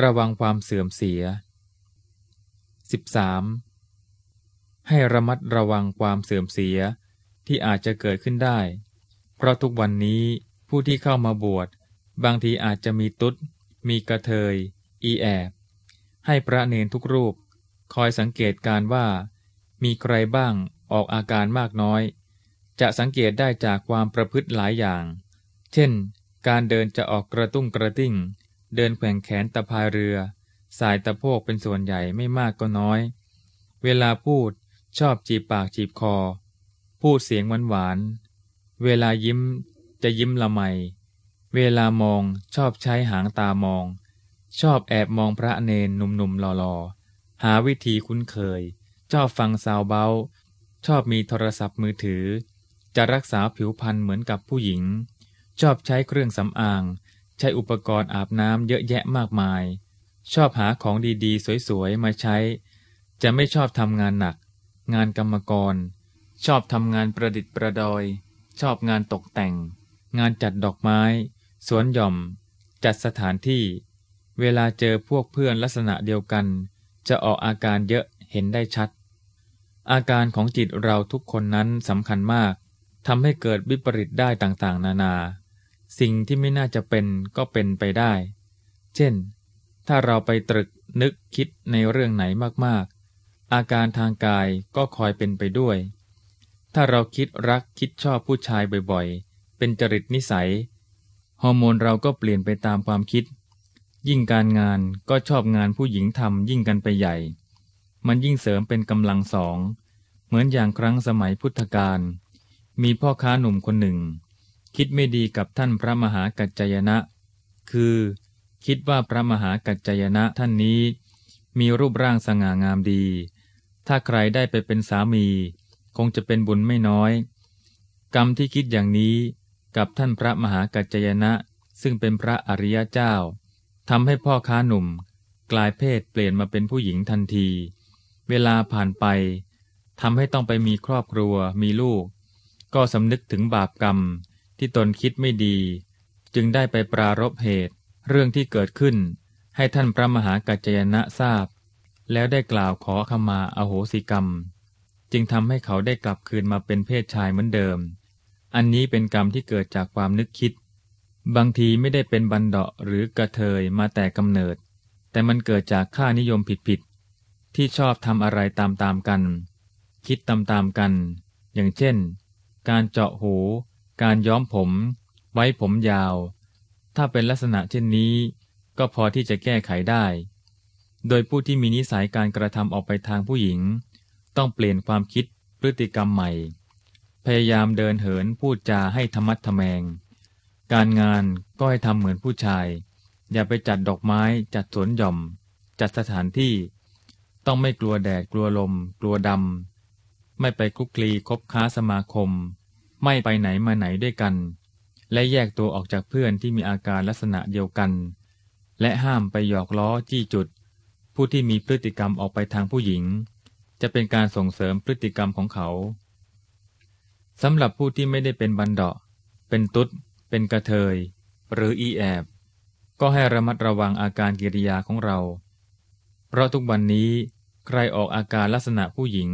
ระวังความเสื่อมเสีย 13. ให้ระมัดระวังความเสื่อมเสียที่อาจจะเกิดขึ้นได้ เพราะทุกวันนี้ผู้ที่เข้ามาบวช บางทีอาจจะมีตุ๊ด มีกระเทย อีแอบ ให้พระเนนทุกรูป คอยสังเกตการว่า มีใครบ้างออกอาการมากน้อย จะสังเกตได้จากความประพฤติหลายอย่าง เช่น การเดินจะออกกระตุ้งกระติ้ง เดินแขว่งแขนตะพายเรือ สายตะโพกเป็นส่วนใหญ่ไม่มากก็น้อย เวลาพูดชอบจีบปากจีบคอ พูดเสียงหวานหวาน เวลายิ้มจะยิ้มละไม เวลามองชอบใช้หางตามอง ชอบแอบมองพระเนนหนุ่มๆหล่อๆ หาวิธีคุ้นเคย ชอบฟังซาวเบาชอบมีโทรศัพท์มือถือ จะรักษาผิวพรรณเหมือนกับผู้หญิง ชอบใช้เครื่องสำอาง ใช้อุปกรณ์อาบน้ำเยอะแยะมากมาย ชอบหาของดีๆ สวยๆ มาใช้ จะไม่ชอบทำงานหนัก งานกรรมกร ชอบทำงานประดิษฐ์ประดอย ชอบงานตกแต่ง งานจัดดอกไม้ สวนหย่อม จัดสถานที่ เวลาเจอพวกเพื่อนลักษณะเดียวกัน จะออกอาการเยอะเห็นได้ชัด อาการของจิตเราทุกคนนั้นสำคัญมากทำให้เกิดวิปริตได้ต่างๆ นานา สิ่งที่ไม่น่าจะเป็นก็เป็นไปได้ เช่น ถ้าเราไปตรึกนึกคิดในเรื่องไหนมากๆ อาการทางกายก็คอยเป็นไปด้วย ถ้าเราคิดรักคิดชอบผู้ชายบ่อยๆ เป็นจริตนิสัย ฮอร์โมนเราก็เปลี่ยนไปตามความคิด ยิ่งการงานก็ชอบงานผู้หญิงทำยิ่งกันไปใหญ่ มันยิ่งเสริมเป็นกำลังสอง เหมือนอย่างครั้งสมัยพุทธกาล มีพ่อค้าหนุ่มคนหนึ่ง คิดไม่ดีกับท่านพระมหากัจจยนะ คือ คิดว่าพระมหากัจจยนะท่านนี้ มีรูปร่างสง่างามดี ถ้าใครได้ไปเป็นสามี คงจะเป็นบุญไม่น้อย กรรมที่คิดอย่างนี้กับท่านพระมหากัจจยนะ ซึ่งเป็นพระอริยเจ้าทำให้พ่อค้าหนุ่ม กลายเพศเปลี่ยนมาเป็นผู้หญิงทันที เวลาผ่านไปทำให้ต้องไปมีครอบครัวมีลูก ก็สำนึกถึงบาปกรรม ที่ตนคิดไม่ดี จึงได้ไปปรารบเหตุ เรื่องที่เกิดขึ้น ให้ท่านพระมหากัจจยนะทราบ แล้วได้กล่าวขอขมาอโหสิกรรม จึงทำให้เขาได้กลับคืนมาเป็นเพศชายเหมือนเดิม อันนี้เป็นกรรมที่เกิดจากความนึกคิด บางทีไม่ได้เป็นบันเดาะหรือกระเทยมาแต่กำเนิด แต่มันเกิดจากค่านิยมผิดๆที่ชอบทำอะไรตามๆกัน คิดตามๆกัน อย่างเช่น การเจาะหู การย้อมผม ไว้ผมยาว ถ้าเป็นลักษณะเช่นนี้ ก็พอที่จะแก้ไขได้ โดยผู้ที่มีนิสัยการกระทำออกไปทางผู้หญิง ต้องเปลี่ยนความคิดพฤติกรรมใหม่ พยายามเดินเหินพูดจาให้ธรรมัดทแมง การงานก็ให้ทำเหมือนผู้ชาย อย่าไปจัดดอกไม้จัดสวนหย่อม จัดสถานที่ ต้องไม่กลัวแดดกลัวลม กลัวดำไม่ไปคลุกคลีคบค้าสมาคม ไม่ไปไหนมาไหนด้วยกัน และแยกตัวออกจากเพื่อนที่มีอาการลักษณะเดียวกัน และห้ามไปหยอกล้อจี้จุด ผู้ที่มีพฤติกรรมออกไปทางผู้หญิง จะเป็นการส่งเสริมพฤติกรรมของเขาสำหรับผู้ที่ไม่ได้เป็นบันเดาะเป็นตุ๊ด เป็นกระเทย หรืออีแอบ ก็ให้ระมัดระวังอาการกิริยาของเรา เพราะทุกวันนี้ใครออกอาการลักษณะผู้หญิง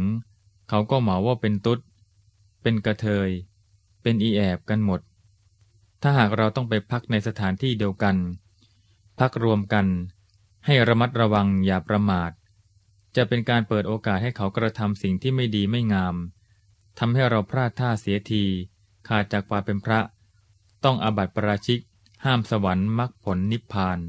เขาก็เหมาว่าเป็นตุ๊ด เป็นกระเทย เป็นอีแอบกันหมด ถ้าหากเราต้องไปพักในสถานที่เดียวกัน พักรวมกัน ให้ระมัดระวังอย่าประมาท จะเป็นการเปิดโอกาสให้เขากระทำสิ่งที่ไม่ดีไม่งามทำให้เราพลาดท่าเสียที ขาดจากความเป็นพระ ต้องอาบัติประราชิก ห้ามสวรรค์มรรคผลนิพพาน